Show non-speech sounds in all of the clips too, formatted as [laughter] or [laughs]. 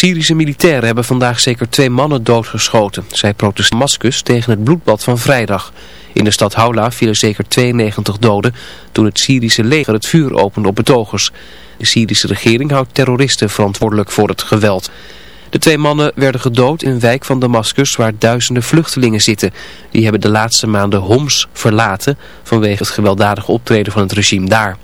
Syrische militairen hebben vandaag zeker twee mannen doodgeschoten. Zij protesteren Damascus tegen het bloedbad van vrijdag. In de stad Haula vielen zeker 92 doden toen het Syrische leger het vuur opende op betogers. De Syrische regering houdt terroristen verantwoordelijk voor het geweld. De twee mannen werden gedood in een wijk van Damascus waar duizenden vluchtelingen zitten. Die hebben de laatste maanden Homs verlaten vanwege het gewelddadige optreden van het regime daar.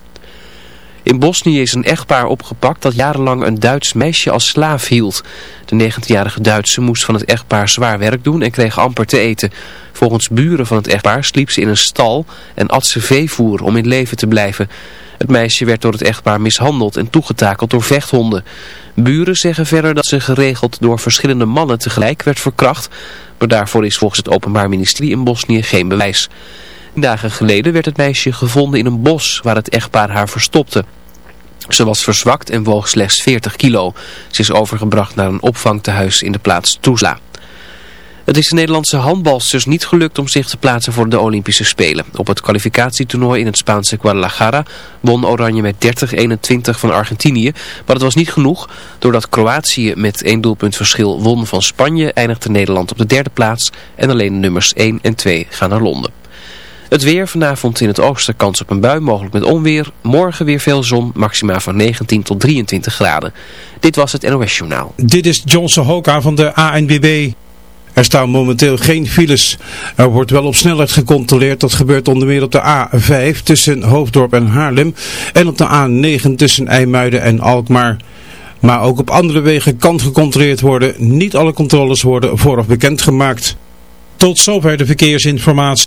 In Bosnië is een echtpaar opgepakt dat jarenlang een Duits meisje als slaaf hield. De 19-jarige Duitse moest van het echtpaar zwaar werk doen en kreeg amper te eten. Volgens buren van het echtpaar sliep ze in een stal en at ze veevoer om in leven te blijven. Het meisje werd door het echtpaar mishandeld en toegetakeld door vechthonden. Buren zeggen verder dat ze geregeld door verschillende mannen tegelijk werd verkracht, maar daarvoor is volgens het Openbaar Ministerie in Bosnië geen bewijs. Dagen geleden werd het meisje gevonden in een bos waar het echtpaar haar verstopte. Ze was verzwakt en woog slechts 40 kilo. Ze is overgebracht naar een opvangtehuis in de plaats Tuzla. Het is de Nederlandse handbalsters niet gelukt om zich te plaatsen voor de Olympische Spelen. Op het kwalificatietoernooi in het Spaanse Guadalajara won Oranje met 30-21 van Argentinië. Maar het was niet genoeg. Doordat Kroatië met één doelpunt verschil won van Spanje eindigde Nederland op de derde plaats. En alleen nummers 1 en 2 gaan naar Londen. Het weer vanavond in het oosten kans op een bui, mogelijk met onweer. Morgen weer veel zon, maxima van 19 tot 23 graden. Dit was het NOS Journaal. Dit is Johnson Hoka van de ANWB. Er staan momenteel geen files. Er wordt wel op snelheid gecontroleerd. Dat gebeurt onder meer op de A5 tussen Hoofddorp en Haarlem. En op de A9 tussen IJmuiden en Alkmaar. Maar ook op andere wegen kan gecontroleerd worden. Niet alle controles worden vooraf bekendgemaakt. Tot zover de verkeersinformatie.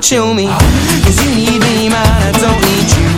chill me. Cause you need me man, I don't need you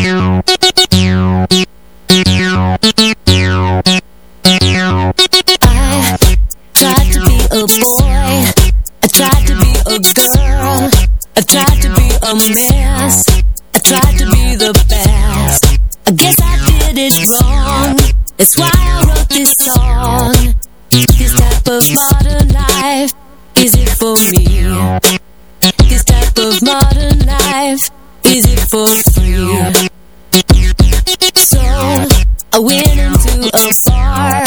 Of modern life, is it for me? This type of modern life, is it for free? So, I went into a bar,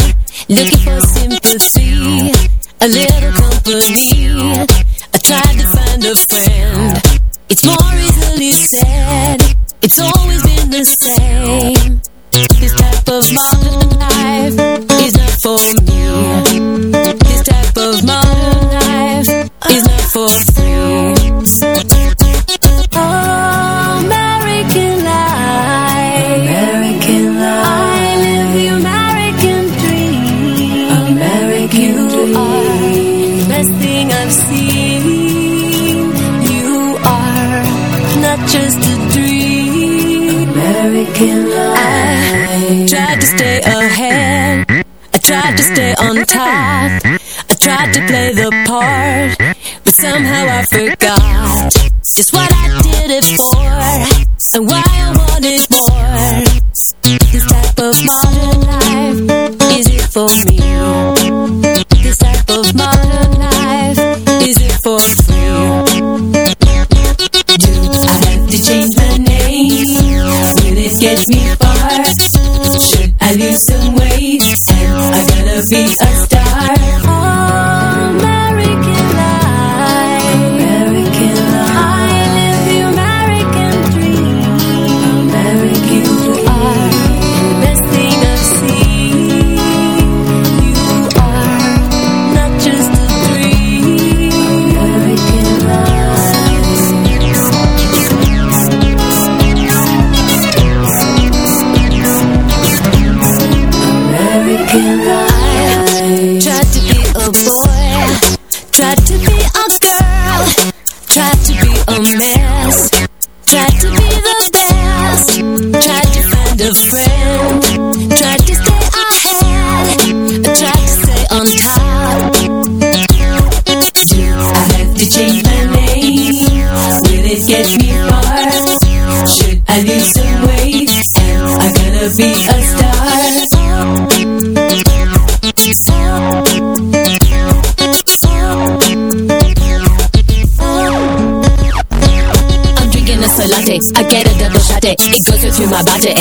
looking for sympathy, a little company. I tried to find a friend. It's more easily said, it's always been the same. This type of modern life is not for me. For. Oh, American life. American life. I live the American dream. American you dream. are the best thing I've seen. You are not just a dream. American life. I tried to stay ahead. I tried to stay [laughs] on top. I tried to play the part, but somehow I forgot just what I did it for and why I wanted more. This type of modern life, is it for me?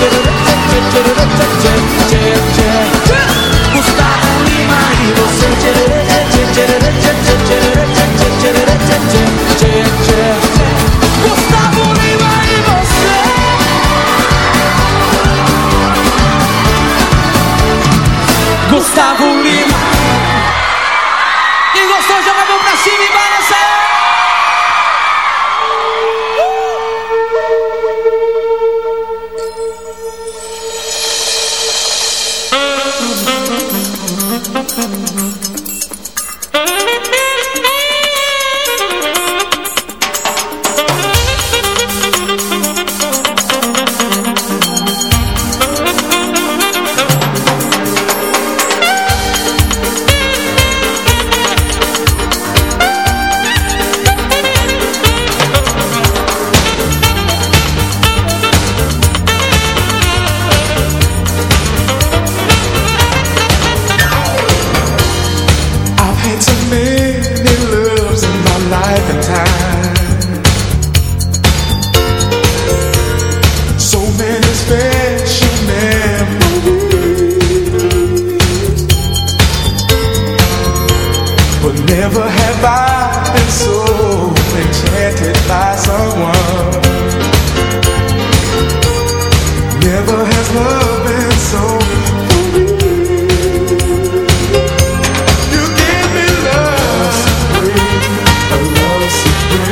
da da da da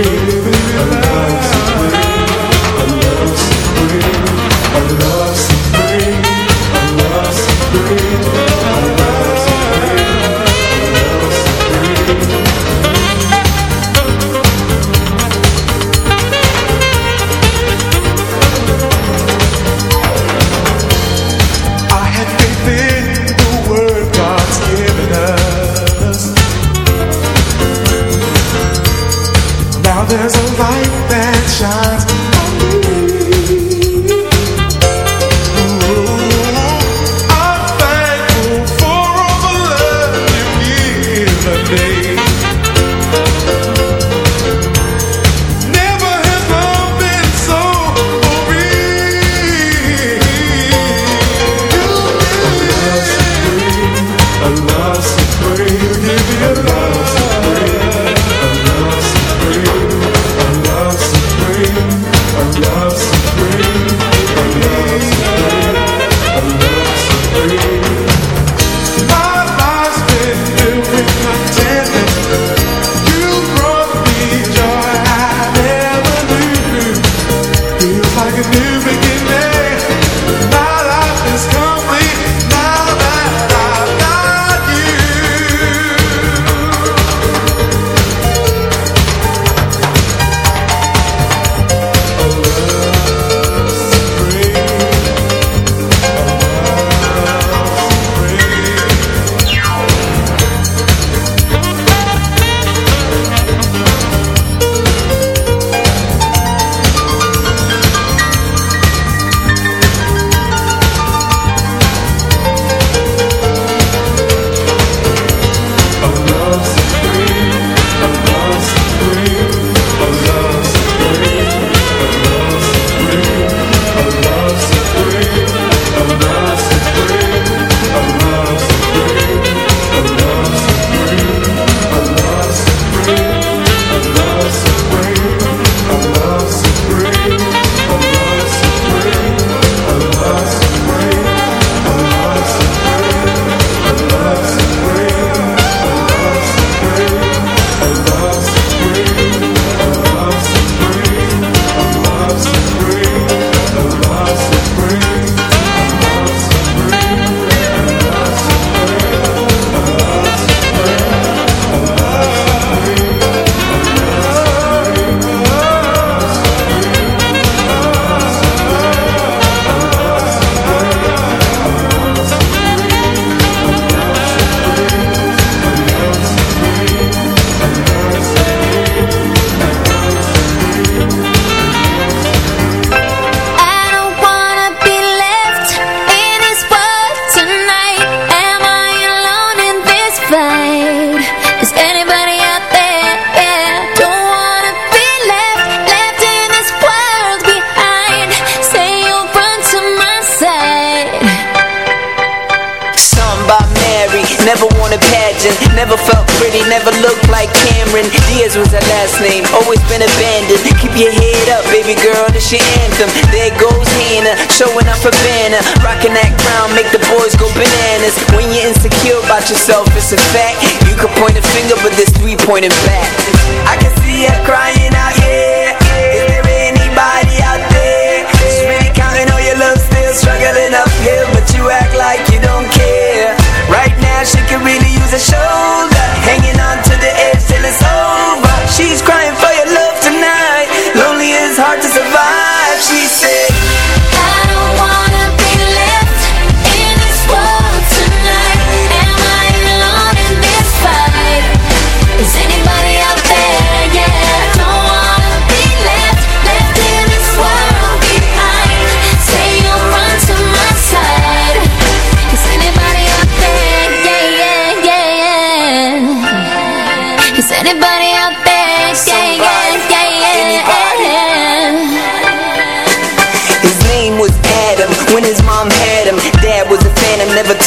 see. pointing back. I can see her crying out, yeah. Is there anybody out there? She's really counting on your love, still struggling uphill, but you act like you don't care. Right now, she could really use a shoulder.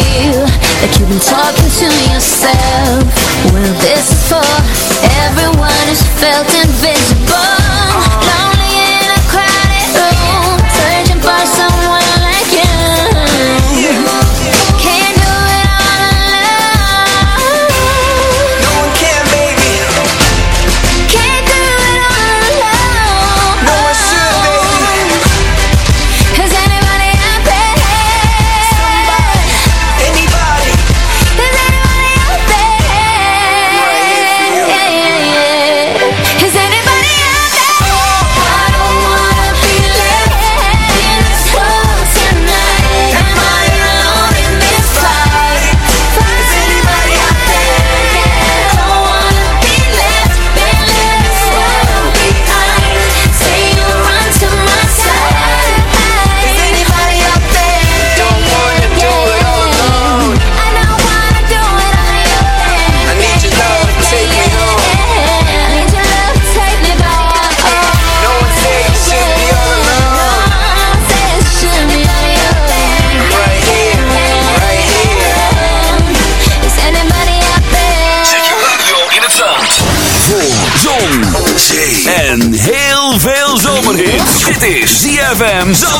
feel like you've been talking to yourself. Well, this is for everyone who's felt invisible. So.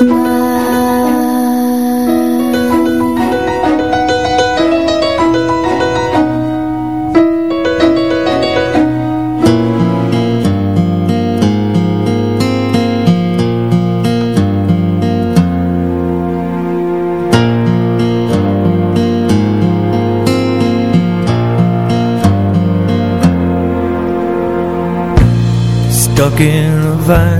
Stuck in a vine.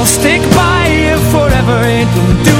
I'll stick by you forever and don't do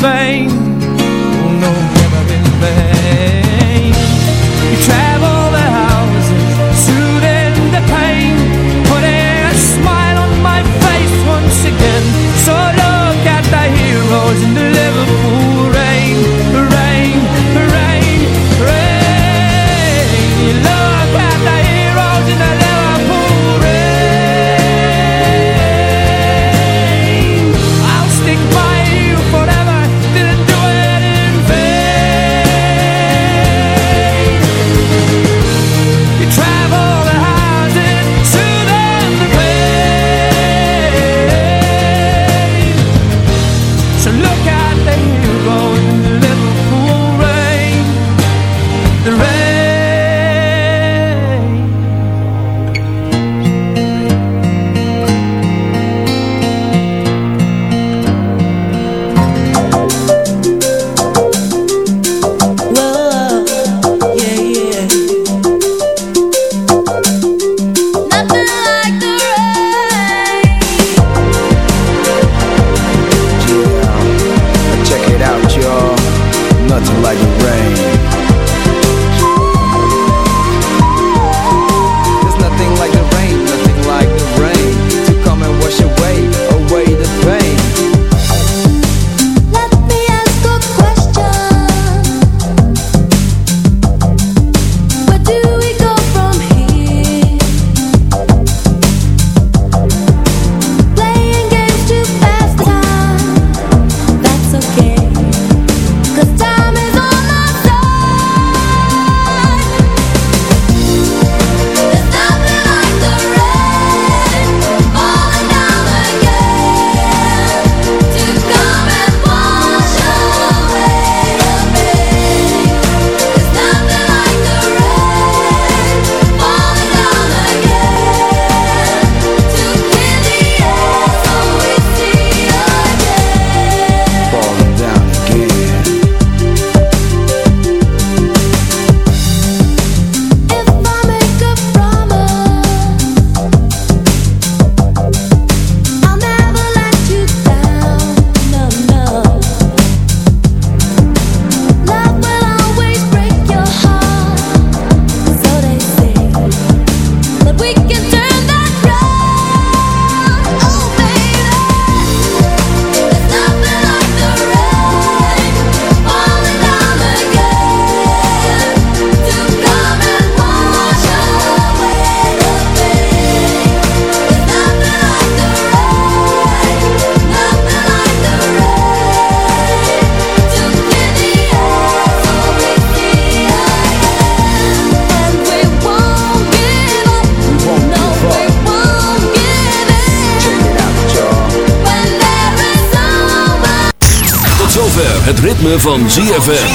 van ZFM.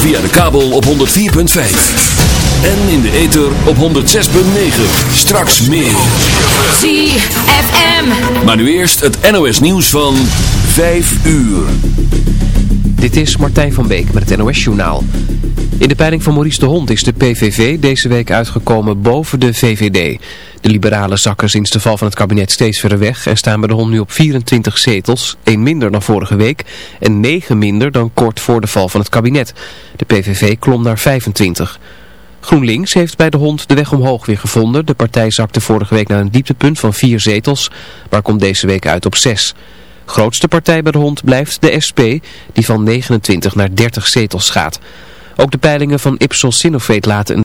Via de kabel op 104.5. En in de ether op 106.9. Straks meer. ZFM. Maar nu eerst het NOS nieuws van 5 uur. Dit is Martijn van Beek met het NOS Journaal. In de peiling van Maurice de Hond is de PVV deze week uitgekomen boven de VVD. De liberalen zakken sinds de val van het kabinet steeds verder weg en staan bij de Hond nu op 24 zetels, één minder dan vorige week en 9 minder dan kort voor de val van het kabinet. De PVV klom naar 25. GroenLinks heeft bij de Hond de weg omhoog weer gevonden. De partij zakte vorige week naar een dieptepunt van 4 zetels, maar komt deze week uit op 6. Grootste partij bij de Hond blijft de SP, die van 29 naar 30 zetels gaat. Ook de peilingen van Ipsos Sinovate laten een